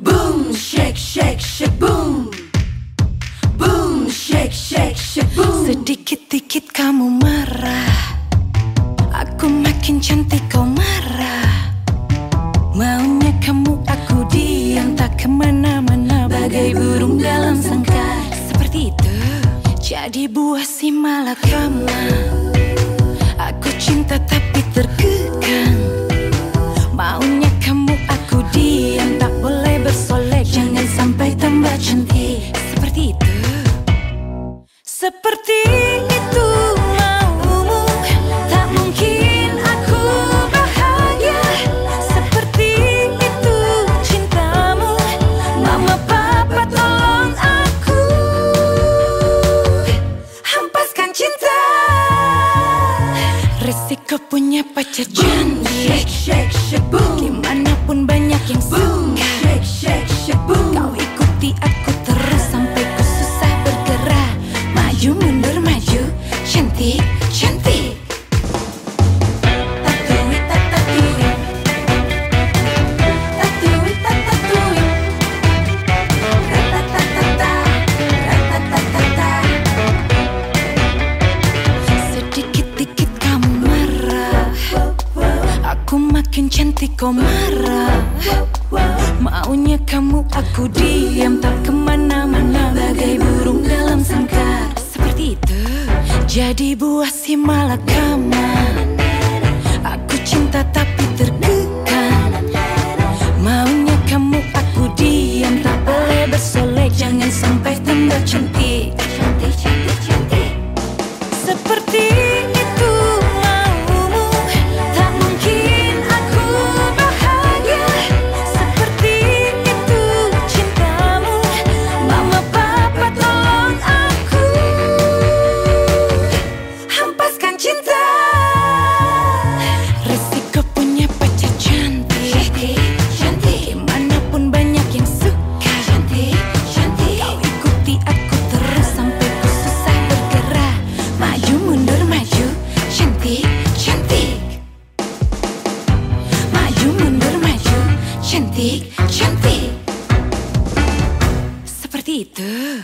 Boom, shake, shake, shake, boom. Boom, shake, shake, shake, boom. Sedikit-dikit kamu marah. Aku makin cantik kau marah. Maunya kamu aku diam. Tak ke mana-mana Bagai burung dalam sangkar. Seperti itu. Jadi buah si malakama Seperti Tak mungkin aku bahagia. Seperti itu cintamu. Punya pacar cantik. Shake, shake, shake, Maju mundur maju. Cantik, cantik. Sedikit-dikit kamu marah. Aku makin cantik kau marah. Maunya kamu aku diam. Tak ke mana-mana Bagai burung dalam sangkar Jadi buah si malakama. Aku cinta tapi Cantik Cantik. Seperti itu